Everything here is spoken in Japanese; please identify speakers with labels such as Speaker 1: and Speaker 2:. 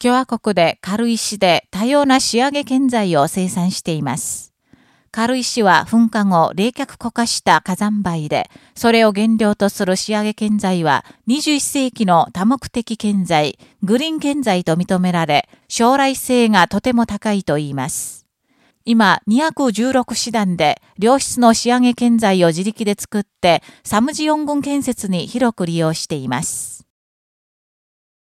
Speaker 1: 共和国で軽石で多様な仕上げ建材を生産しています。軽石は噴火後冷却固化した火山灰で、それを原料とする仕上げ建材は21世紀の多目的建材、グリーン建材と認められ、将来性がとても高いと言います。今、216師団で良質の仕上げ建材を自力で作って、サムジヨン軍建設に広く利用しています。